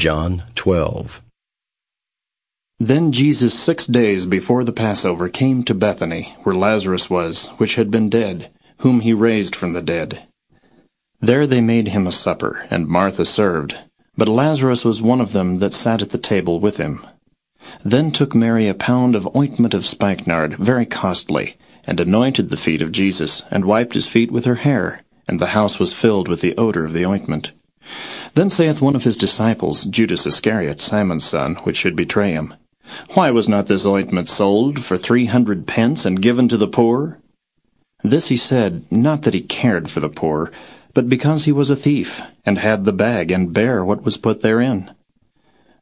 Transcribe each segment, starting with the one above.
John 12. Then Jesus six days before the Passover came to Bethany, where Lazarus was, which had been dead, whom he raised from the dead. There they made him a supper, and Martha served, but Lazarus was one of them that sat at the table with him. Then took Mary a pound of ointment of spikenard, very costly, and anointed the feet of Jesus, and wiped his feet with her hair, and the house was filled with the odor of the ointment. Then saith one of his disciples, Judas Iscariot, Simon's son, which should betray him, Why was not this ointment sold for three hundred pence and given to the poor? This he said, not that he cared for the poor, but because he was a thief, and had the bag, and bare what was put therein.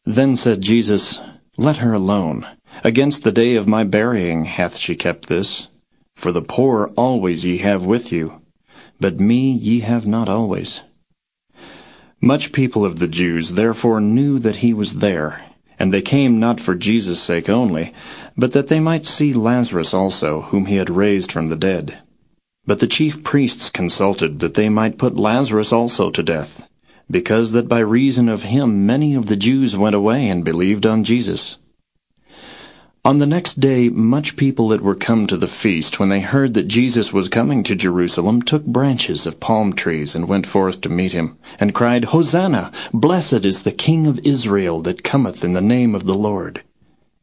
Then said Jesus, Let her alone. Against the day of my burying hath she kept this. For the poor always ye have with you, but me ye have not always. Much people of the Jews therefore knew that he was there, and they came not for Jesus' sake only, but that they might see Lazarus also, whom he had raised from the dead. But the chief priests consulted that they might put Lazarus also to death, because that by reason of him many of the Jews went away and believed on Jesus. On the next day, much people that were come to the feast, when they heard that Jesus was coming to Jerusalem, took branches of palm trees and went forth to meet him, and cried, Hosanna! Blessed is the King of Israel that cometh in the name of the Lord.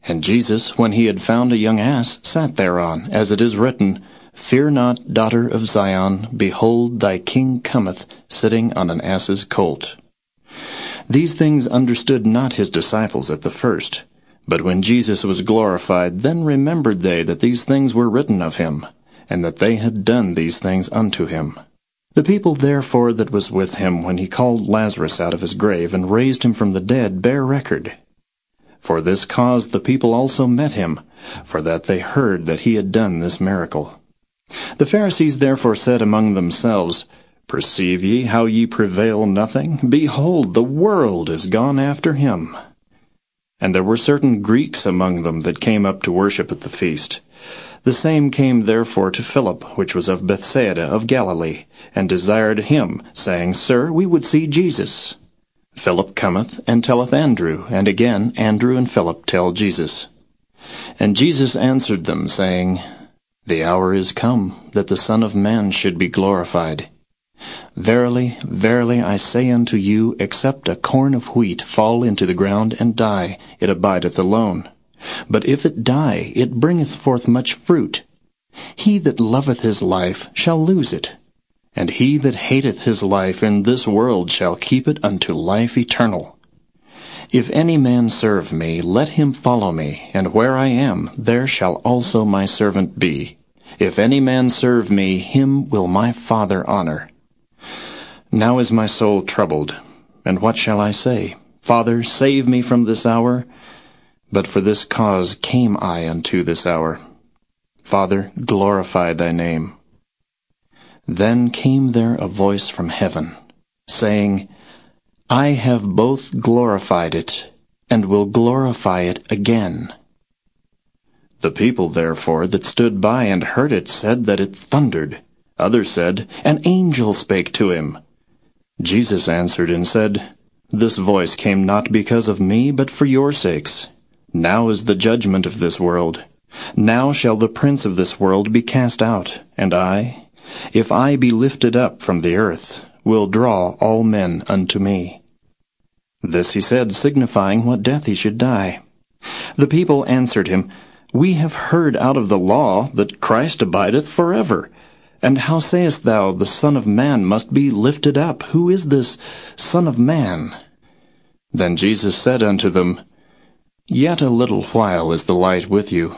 And Jesus, when he had found a young ass, sat thereon, as it is written, Fear not, daughter of Zion, behold, thy king cometh, sitting on an ass's colt. These things understood not his disciples at the first. But when Jesus was glorified, then remembered they that these things were written of him, and that they had done these things unto him. The people therefore that was with him when he called Lazarus out of his grave and raised him from the dead bear record. For this cause the people also met him, for that they heard that he had done this miracle. The Pharisees therefore said among themselves, Perceive ye how ye prevail nothing? Behold, the world is gone after him. And there were certain Greeks among them that came up to worship at the feast. The same came therefore to Philip, which was of Bethsaida of Galilee, and desired him, saying, Sir, we would see Jesus. Philip cometh, and telleth Andrew, and again Andrew and Philip tell Jesus. And Jesus answered them, saying, The hour is come, that the Son of Man should be glorified. Verily, verily, I say unto you, except a corn of wheat fall into the ground and die, it abideth alone. But if it die, it bringeth forth much fruit. He that loveth his life shall lose it, and he that hateth his life in this world shall keep it unto life eternal. If any man serve me, let him follow me, and where I am, there shall also my servant be. If any man serve me, him will my Father honor. Now is my soul troubled, and what shall I say? Father, save me from this hour. But for this cause came I unto this hour. Father, glorify thy name. Then came there a voice from heaven, saying, I have both glorified it, and will glorify it again. The people therefore that stood by and heard it said that it thundered. Others said, An angel spake to him. Jesus answered and said, This voice came not because of me, but for your sakes. Now is the judgment of this world. Now shall the prince of this world be cast out, and I, if I be lifted up from the earth, will draw all men unto me. This he said, signifying what death he should die. The people answered him, We have heard out of the law that Christ abideth forever. And how sayest thou, the Son of Man must be lifted up? Who is this Son of Man? Then Jesus said unto them, Yet a little while is the light with you.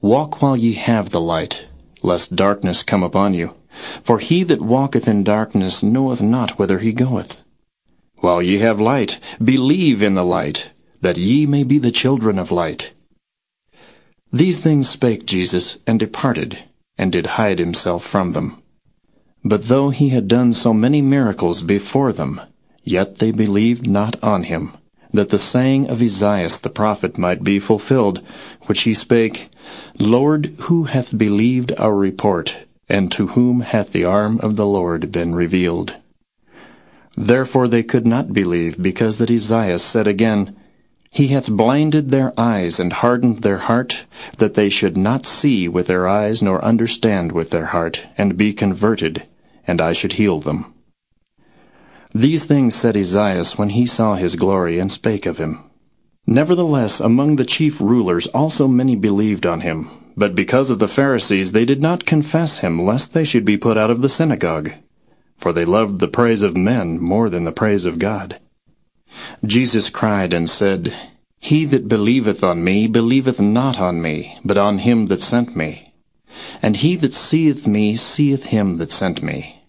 Walk while ye have the light, lest darkness come upon you. For he that walketh in darkness knoweth not whither he goeth. While ye have light, believe in the light, that ye may be the children of light. These things spake Jesus, and departed, and did hide himself from them. But though he had done so many miracles before them, yet they believed not on him, that the saying of Esaias the prophet might be fulfilled, which he spake, Lord, who hath believed our report, and to whom hath the arm of the Lord been revealed? Therefore they could not believe, because that Esaias said again, He hath blinded their eyes and hardened their heart, that they should not see with their eyes nor understand with their heart, and be converted, and I should heal them. These things said Esaias when he saw his glory and spake of him. Nevertheless, among the chief rulers also many believed on him. But because of the Pharisees they did not confess him, lest they should be put out of the synagogue for they loved the praise of men more than the praise of God. Jesus cried and said, He that believeth on me believeth not on me, but on him that sent me. And he that seeth me seeth him that sent me.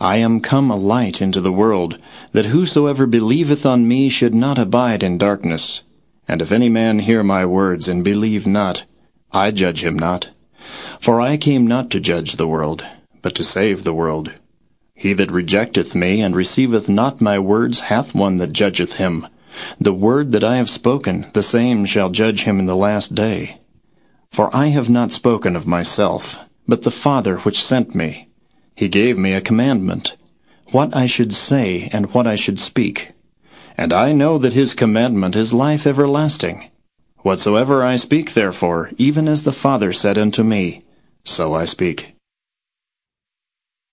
I am come a light into the world, that whosoever believeth on me should not abide in darkness. And if any man hear my words and believe not, I judge him not. For I came not to judge the world, but to save the world. He that rejecteth me and receiveth not my words hath one that judgeth him. The word that I have spoken, the same shall judge him in the last day. For I have not spoken of myself, but the Father which sent me. He gave me a commandment, what I should say and what I should speak. And I know that his commandment is life everlasting. Whatsoever I speak therefore, even as the Father said unto me, so I speak.